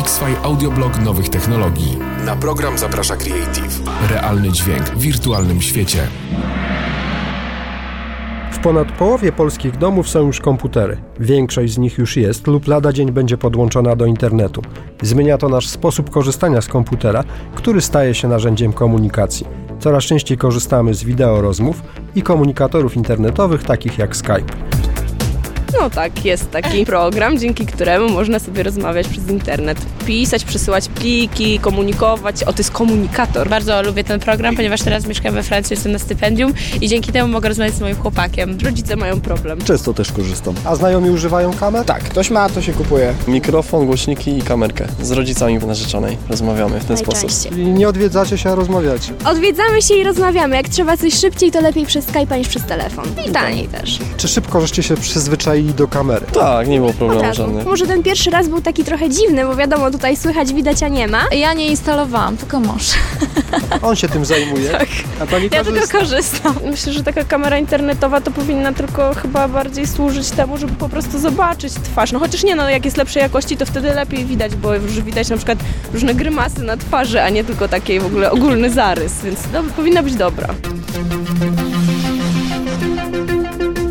X-Fi Audioblog nowych technologii. Na program zaprasza Creative. Realny dźwięk w wirtualnym świecie. W ponad połowie polskich domów są już komputery. Większość z nich już jest lub lada dzień będzie podłączona do internetu. Zmienia to nasz sposób korzystania z komputera, który staje się narzędziem komunikacji. Coraz częściej korzystamy z wideo rozmów i komunikatorów internetowych takich jak Skype. No tak, jest taki program, dzięki któremu można sobie rozmawiać przez internet, pisać, przesyłać pliki, komunikować. O, to jest komunikator. Bardzo lubię ten program, ponieważ teraz mieszkam we Francji, jestem na stypendium i dzięki temu mogę rozmawiać z moim chłopakiem. Rodzice mają problem. Często też korzystam. A znajomi używają kamer? Tak, ktoś ma, to się kupuje. Mikrofon, głośniki i kamerkę. Z rodzicami narzeczonej rozmawiamy w ten sposób. I nie odwiedzacie się, a rozmawiacie. Odwiedzamy się i rozmawiamy. Jak trzeba coś szybciej, to lepiej przez Skype'a niż przez telefon. I taniej też. Czy szybko żeście się przyzwyczaili do kamery? Tak, nie było problemu żadnych. Może ten pierwszy raz był taki trochę dziwny, bo wiadomo, tutaj słychać, widać, a nie ma. Ja nie instalowałam, tylko mąż. On się tym zajmuje. Tak. A pani Ja korzysta? tylko korzystam. Myślę, że taka kamera internetowa to powinna tylko chyba bardziej służyć temu, żeby po prostu zobaczyć twarz. No chociaż nie, no jak jest lepszej jakości, to wtedy lepiej widać, bo już widać na przykład różne grymasy na twarzy, a nie tylko taki w ogóle ogólny zarys, więc powinna być dobra.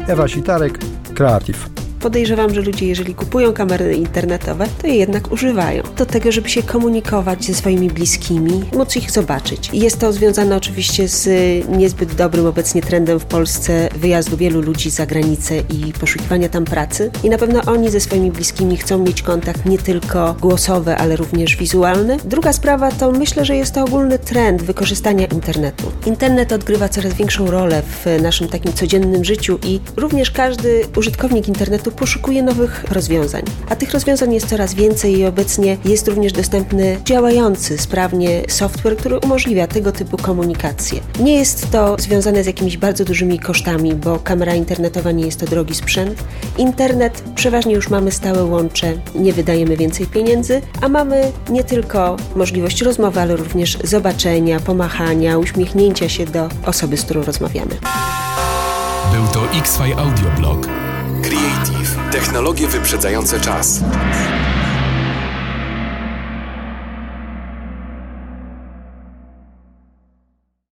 Ewa Sitarek, Creative. Podejrzewam, że ludzie, jeżeli kupują kamery internetowe, to je jednak używają. Do tego, żeby się komunikować ze swoimi bliskimi, móc ich zobaczyć. Jest to związane oczywiście z niezbyt dobrym obecnie trendem w Polsce wyjazdu wielu ludzi za granicę i poszukiwania tam pracy. I na pewno oni ze swoimi bliskimi chcą mieć kontakt nie tylko głosowy, ale również wizualny. Druga sprawa to myślę, że jest to ogólny trend wykorzystania internetu. Internet odgrywa coraz większą rolę w naszym takim codziennym życiu i również każdy użytkownik internetu poszukuje nowych rozwiązań. A tych rozwiązań jest coraz więcej i obecnie jest również dostępny działający sprawnie software, który umożliwia tego typu komunikację. Nie jest to związane z jakimiś bardzo dużymi kosztami, bo kamera internetowa nie jest to drogi sprzęt. Internet przeważnie już mamy stałe łącze, nie wydajemy więcej pieniędzy, a mamy nie tylko możliwość rozmowy, ale również zobaczenia, pomachania, uśmiechnięcia się do osoby, z którą rozmawiamy. Był to X-Fi Audioblog. Technologie wyprzedzające czas.